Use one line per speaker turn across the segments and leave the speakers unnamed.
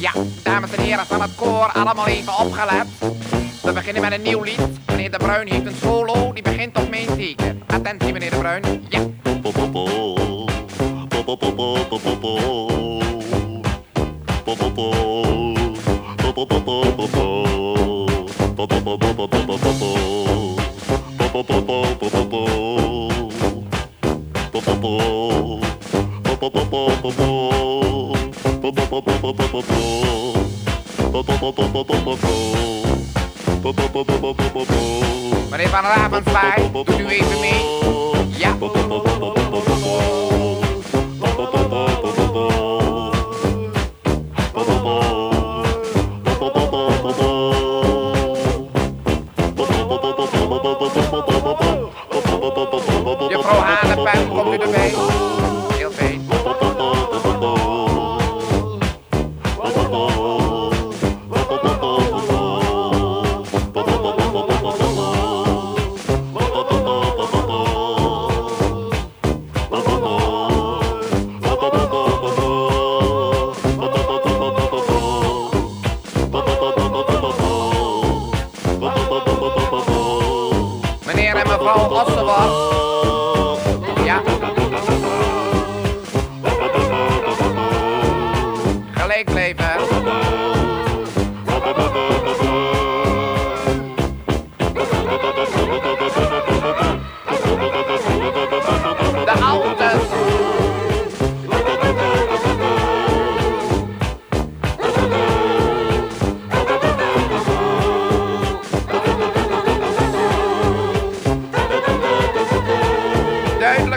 Ja, dames en heren van het koor, allemaal even opgelet. We beginnen met een nieuw lied. Meneer De Bruin heeft een solo, die begint op mijn teken. Attentie, meneer De Bruin. Ja. Meneer Van Ravenswaai, doet u even mee? Ja. Juffrouw Hanepen, komt u erbij? Mevrouw Ossenbos. Ja. Gelijk blijven.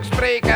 Spreken.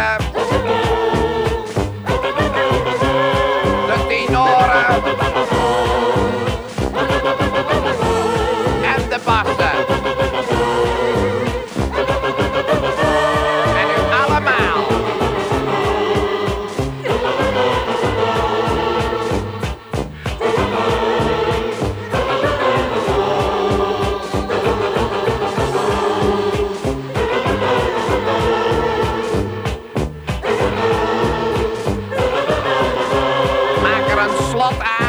ป๊อปอา